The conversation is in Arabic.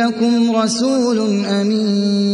لكم رسول أمين.